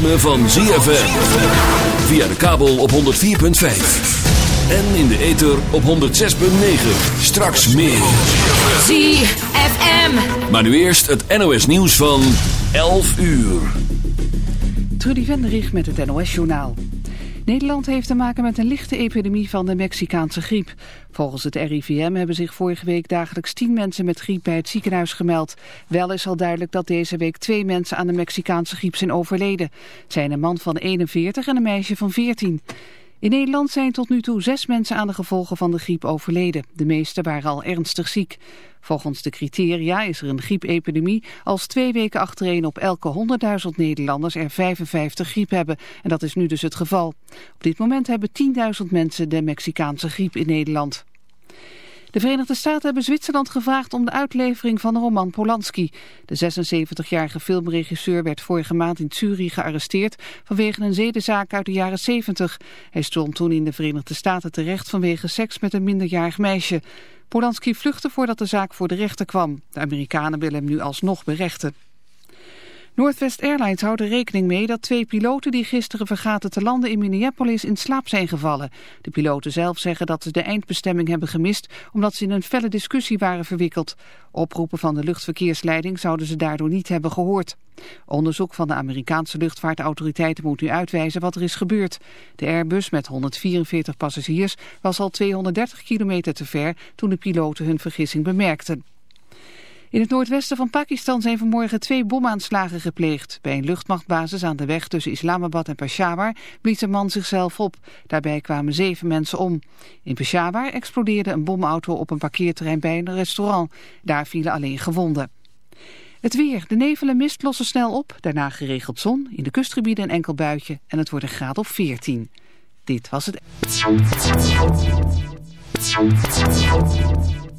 ritme van ZFM. Via de kabel op 104.5. En in de ether op 106.9. Straks meer. ZFM. Maar nu eerst het NOS nieuws van 11 uur. Trudy Venderich met het NOS-journaal. Nederland heeft te maken met een lichte epidemie van de Mexicaanse griep. Volgens het RIVM hebben zich vorige week dagelijks 10 mensen met griep bij het ziekenhuis gemeld. Wel is al duidelijk dat deze week twee mensen aan de Mexicaanse griep zijn overleden. Het zijn een man van 41 en een meisje van 14. In Nederland zijn tot nu toe zes mensen aan de gevolgen van de griep overleden. De meeste waren al ernstig ziek. Volgens de criteria is er een griepepidemie als twee weken achtereen op elke 100.000 Nederlanders er 55 griep hebben. En dat is nu dus het geval. Op dit moment hebben 10.000 mensen de Mexicaanse griep in Nederland. De Verenigde Staten hebben Zwitserland gevraagd om de uitlevering van de roman Polanski. De 76-jarige filmregisseur werd vorige maand in Zurich gearresteerd vanwege een zedenzaak uit de jaren 70. Hij stond toen in de Verenigde Staten terecht vanwege seks met een minderjarig meisje. Polanski vluchtte voordat de zaak voor de rechter kwam. De Amerikanen willen hem nu alsnog berechten. Northwest Airlines houdt er rekening mee dat twee piloten die gisteren vergaten te landen in Minneapolis in slaap zijn gevallen. De piloten zelf zeggen dat ze de eindbestemming hebben gemist omdat ze in een felle discussie waren verwikkeld. Oproepen van de luchtverkeersleiding zouden ze daardoor niet hebben gehoord. Onderzoek van de Amerikaanse luchtvaartautoriteiten moet nu uitwijzen wat er is gebeurd. De Airbus met 144 passagiers was al 230 kilometer te ver toen de piloten hun vergissing bemerkten. In het noordwesten van Pakistan zijn vanmorgen twee bomaanslagen gepleegd. Bij een luchtmachtbasis aan de weg tussen Islamabad en Peshawar blies een man zichzelf op. Daarbij kwamen zeven mensen om. In Peshawar explodeerde een bomauto op een parkeerterrein bij een restaurant. Daar vielen alleen gewonden. Het weer. De nevel en mist lossen snel op. Daarna geregeld zon. In de kustgebieden een enkel buitje. En het wordt een graad of 14. Dit was het...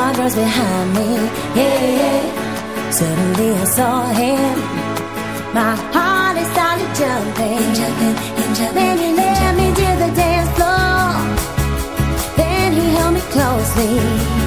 my girls behind me. Yeah, yeah. Suddenly I saw him. My heart is started jumping. Jumping, jumping. Then he led me to the dance floor. Then he held me closely.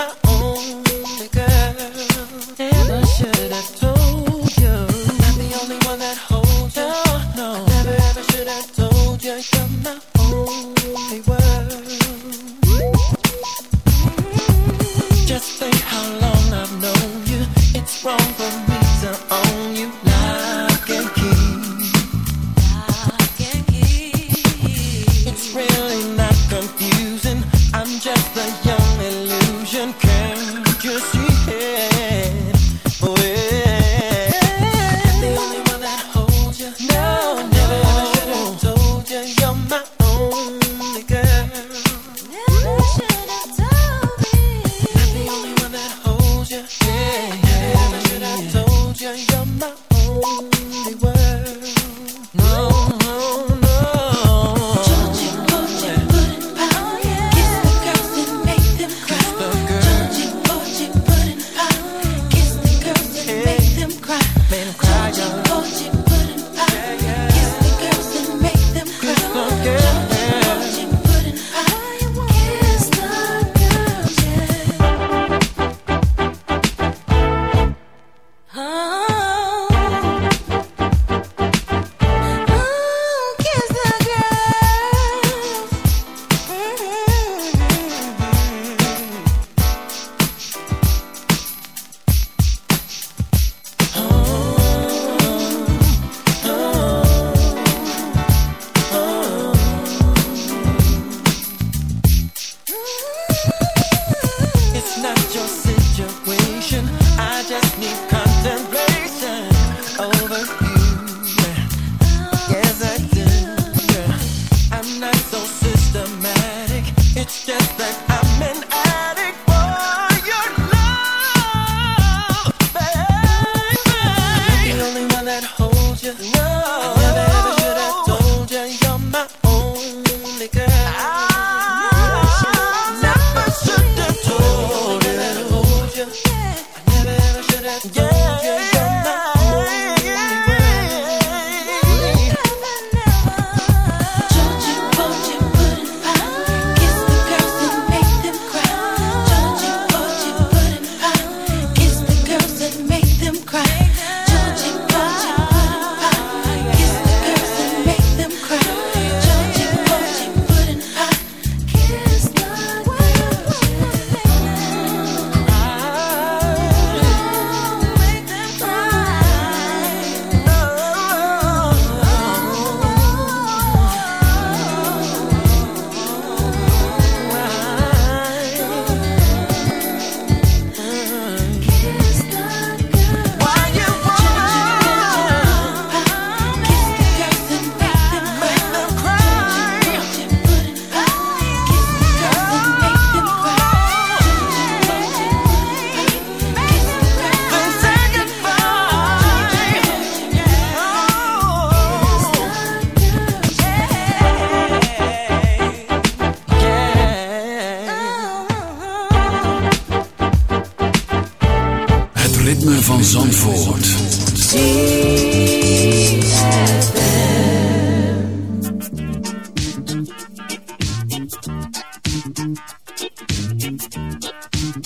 my own.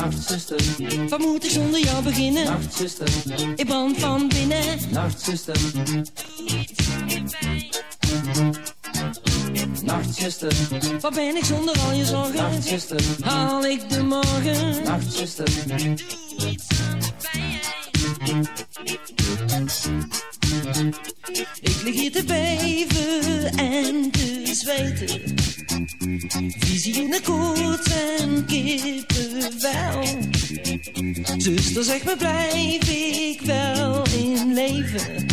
Nachtzuster, wat moet ik zonder jou beginnen? Nachtzuster, ik brand van binnen. Nachtzuster, Nachtzuster, wat ben ik zonder al je zorgen? Nachtzuster, haal ik de morgen? Nachtzuster, doe iets Ik lig hier te beven en te zweten. Visioenen, koorts en kippenvel. Zuster, zeg me, blijf ik wel in leven?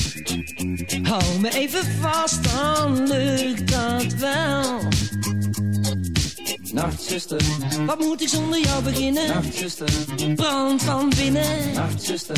Hou me even vast, dan lukt dat wel. Nachtzuster, Wat moet ik zonder jou beginnen? nachtzuster, Brand van binnen. nachtzuster.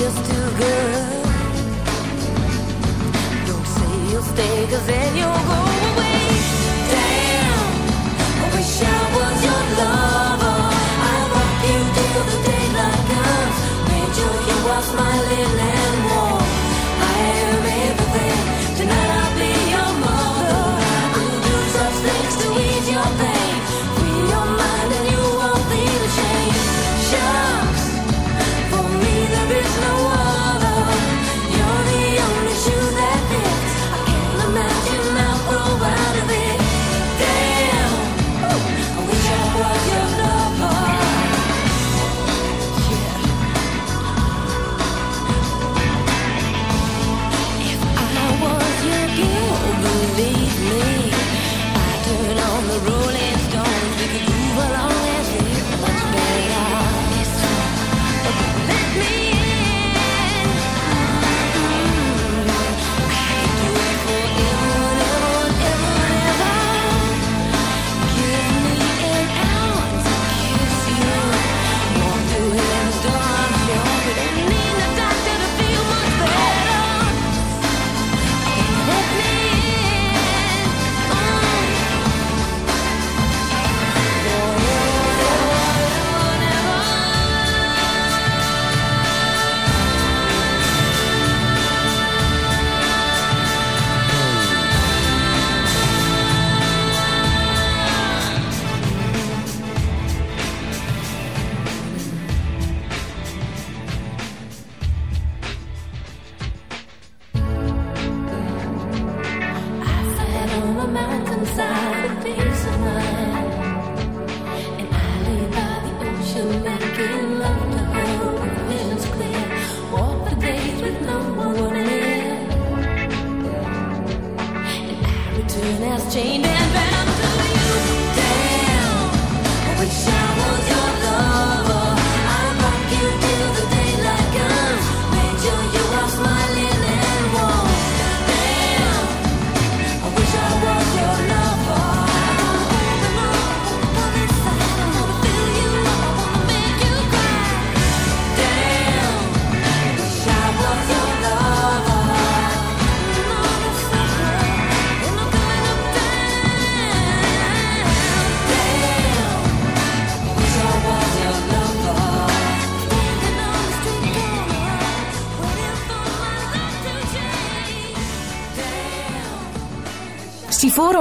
Just too good. Don't say you'll stay, cause then you'll go away. Damn, I wish I was your lover. I rock you till the daylight comes. Made sure you are smiling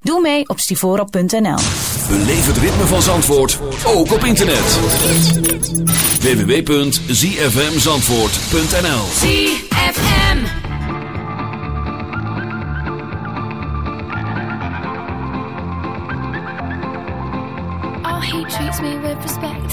Doe mee op stivorop.nl. Beleef het ritme van Zandvoort ook op internet. www.zfmzandvoort.nl ZFM Oh, he treats me with respect.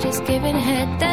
just giving head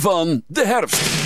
van de herfst.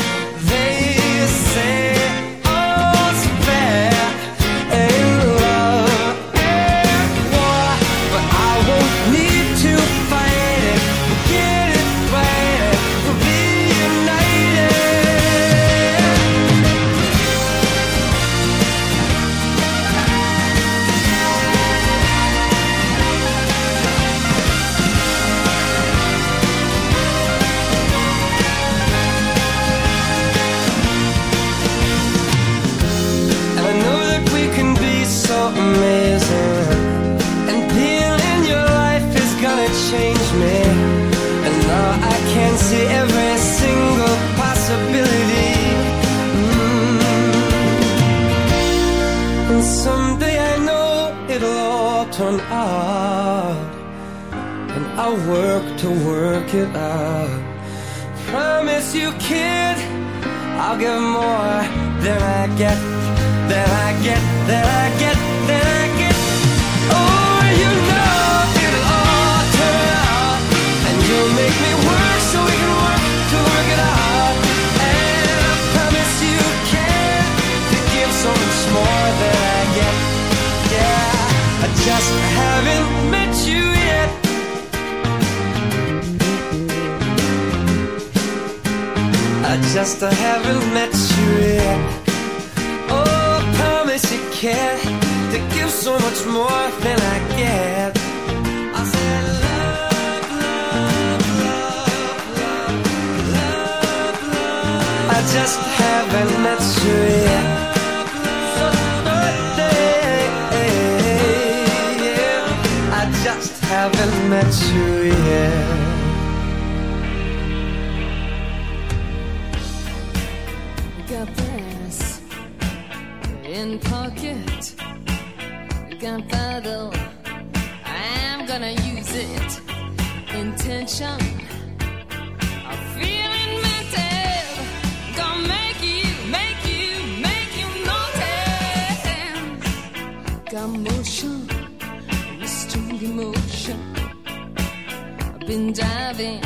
Been diving,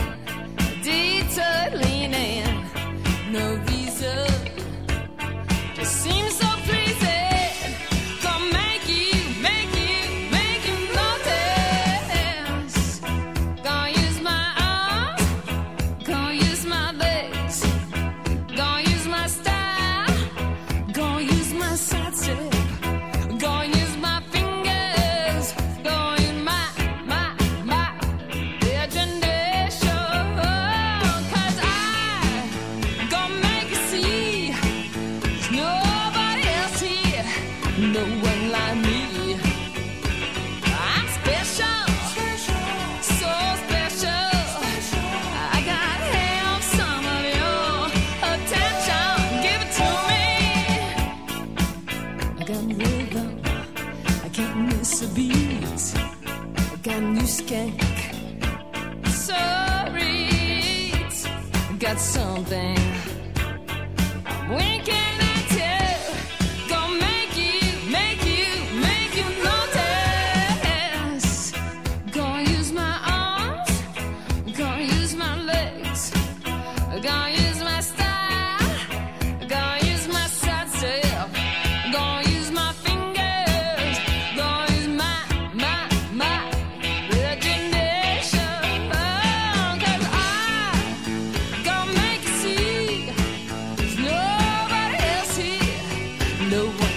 detour leaning, no reason.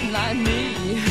Like me.